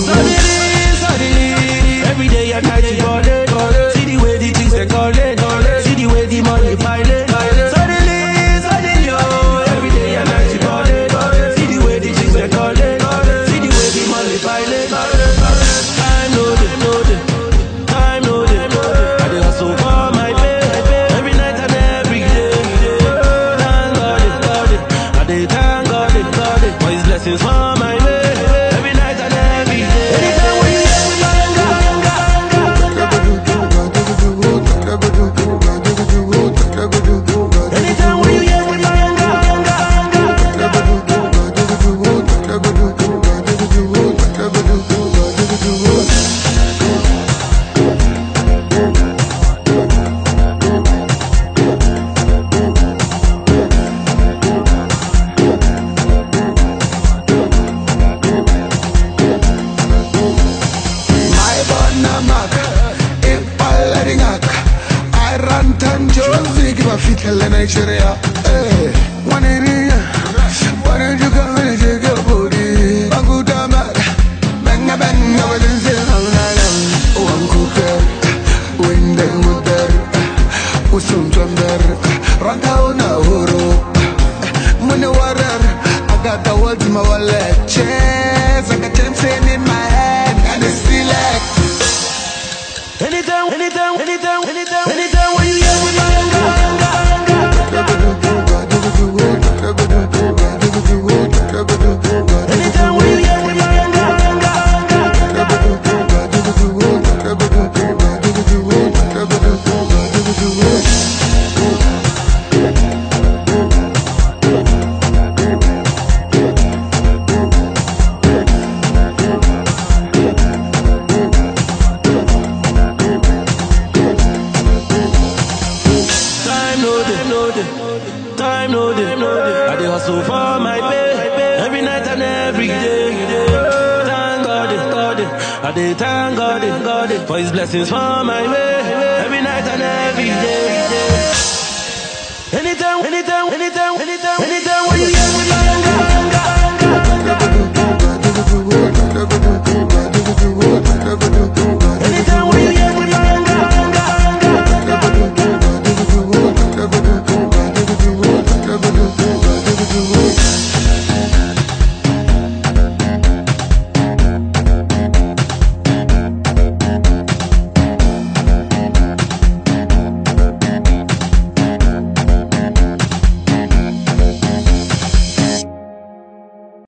Suddenly, every day and night you call it. See the way the things they call it. See the way the money way way pile it. Suddenly, suddenly, oh, every day I ran tan Josie, give a fitel in Nigeria. Eh, Oh, I'm cooker, wind and water, usum. Money water, I got the world in my hand, and it's still like. anytime, anytime, anytime, anytime, anytime hustle for my pay. Every night and every day. Thank God, God. I dey thank God, God. For His blessings for my way. Every night and every day. Anytime, anytime, anytime, anytime, anytime